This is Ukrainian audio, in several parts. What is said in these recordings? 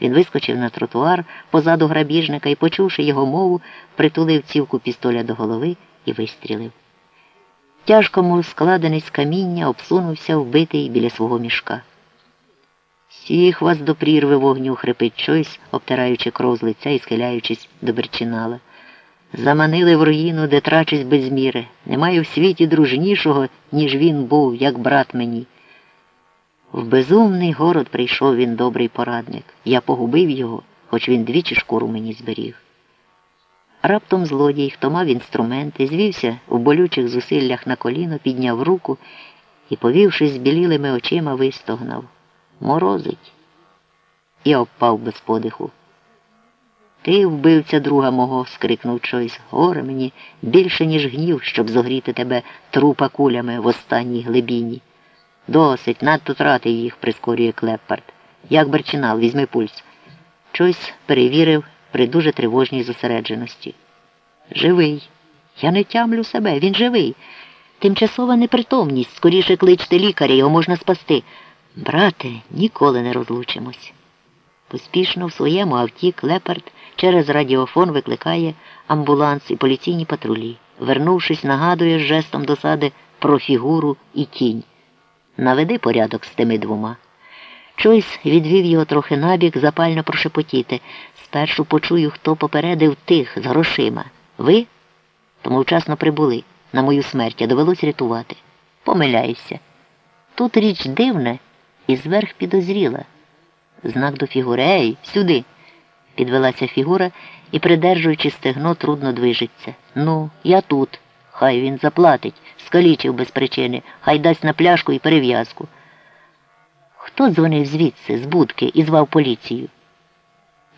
Він вискочив на тротуар позаду грабіжника і, почувши його мову, притулив цівку пістоля до голови і вистрілив. Тяжко мов складений з каміння, обсунувся вбитий біля свого мішка. Всіх вас до прірви вогню хрипить щось, обтираючи кров з лиця і схиляючись до берчинала. Заманили в руїну, де трачусь без міри. Немає в світі дружнішого, ніж він був, як брат мені. В безумний город прийшов він добрий порадник. Я погубив його, хоч він двічі шкуру мені зберіг. Раптом злодій, хто мав інструменти, звівся у болючих зусиллях на коліно, підняв руку і, повівшись білілими очима, вистогнав. Морозить. І обпав без подиху. Ти, вбивця друга мого, скрикнув Чойс. Горе мені більше, ніж гнів, щоб зогріти тебе трупа кулями в останній глибіні. Досить, надто тратив їх, прискорює Клеппард. Як Берчинал, візьми пульс. Чойс перевірив при дуже тривожній зосередженості. Живий. Я не тямлю себе, він живий. Тимчасова непритомність, скоріше кличте лікаря, його можна спасти. Брате, ніколи не розлучимось. Поспішно в своєму авті Клепард через радіофон викликає амбуланс і поліційні патрулі. Вернувшись, нагадує жестом досади про фігуру і тінь. Наведи порядок з тими двома. Чойс відвів його трохи набік, запально прошепотіти. Спершу почую, хто попередив тих з грошима. Ви? Тому вчасно прибули. На мою смерть а довелось рятувати. Помиляюся. Тут річ дивна і зверх підозріла. Знак до фігури. Ей, сюди. Підвелася фігура і, придержуючи стегно, трудно движеться. Ну, я тут. Хай він заплатить, скалічив без причини, хай дасть на пляшку і перев'язку. Хто дзвонив звідси, з будки, і звав поліцію?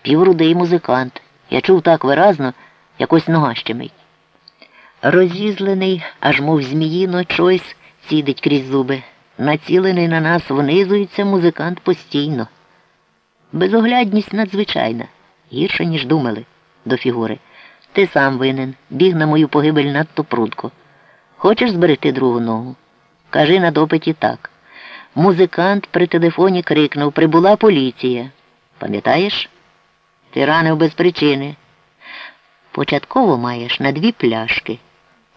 Піврудий музикант. Я чув так виразно, якось нога щемить. Розізлений, аж мов зміїно, чойс цідить крізь зуби. Націлений на нас внизується музикант постійно. Безоглядність надзвичайна, гірше, ніж думали, до фігури. Ти сам винен, біг на мою погибель надто прудко. Хочеш зберегти другу ногу? Кажи на допиті так. Музикант при телефоні крикнув Прибула поліція. Пам'ятаєш? Ти ранив без причини. Початково маєш на дві пляшки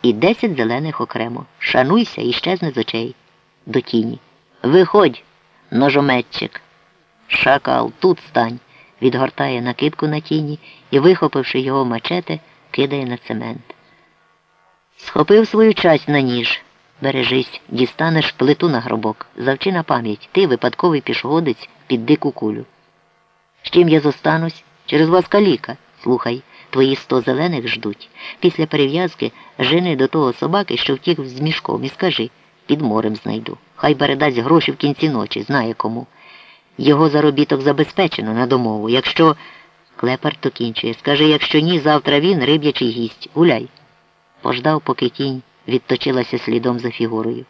і десять зелених окремо. Шануйся і щезне з очей. До тіні. Виходь, ножометчик. Шакал, тут стань, відгортає накидку на тіні і, вихопивши його мачете, кидає на цемент. Схопив свою часть на ніж. Бережись, дістанеш плиту на гробок. Завчи на пам'ять, ти випадковий пішогодець під дику кулю. З чим я зостанусь? Через вас каліка. Слухай, твої сто зелених ждуть. Після перев'язки жени до того собаки, що втік з мішком, і скажи під морем знайду. Хай передасть гроші в кінці ночі, знає кому. Його заробіток забезпечено на домову. Якщо. Клепар докінчує. Скажи, якщо ні, завтра він риб'ячий гість. Гуляй. Пождав, поки тінь відточилася слідом за фігурою.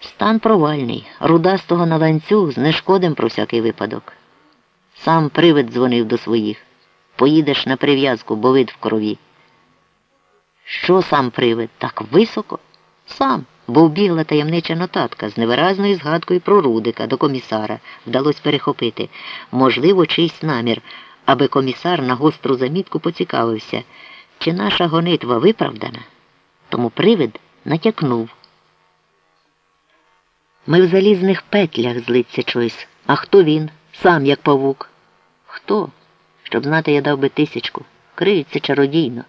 Стан провальний, рудастого на ланцюг з нешкодим про всякий випадок. Сам привид дзвонив до своїх. Поїдеш на прив'язку, бо вид в крові. Що сам привид? Так високо? Сам, бо вбігла таємнича нотатка з невиразною згадкою про Рудика до комісара. Вдалося перехопити. Можливо, чийсь намір, аби комісар на гостру замітку поцікавився, чи наша гонитва виправдана. Тому привид натякнув. Ми в залізних петлях злиться чогось. А хто він? Сам як павук. Хто? Щоб знати, я дав би тисячку. Криється чародійно.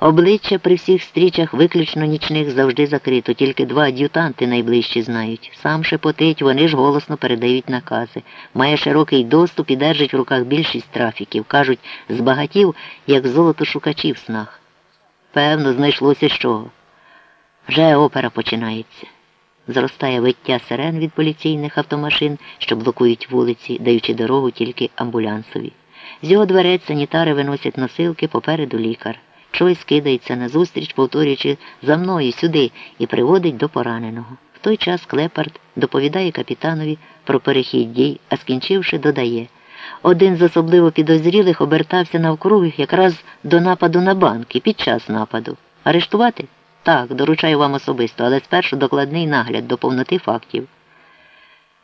Обличчя при всіх стрічах виключно нічних завжди закрито, тільки два ад'ютанти найближчі знають. Сам шепотить, вони ж голосно передають накази. Має широкий доступ і держить в руках більшість трафіків. Кажуть, збагатів, як золото шукачів в снах. Певно, знайшлося з чого. Вже опера починається. Зростає виття сирен від поліційних автомашин, що блокують вулиці, даючи дорогу тільки амбулянсові. З його дверець санітари виносять носилки попереду лікар. Чойс кидається назустріч, повторюючи за мною сюди і приводить до пораненого. В той час Клепард доповідає капітанові про перехід дій, а скінчивши, додає. Один з особливо підозрілих обертався навкруги якраз до нападу на банк і під час нападу. Арештувати? Так, доручаю вам особисто, але спершу докладний нагляд до повноти фактів.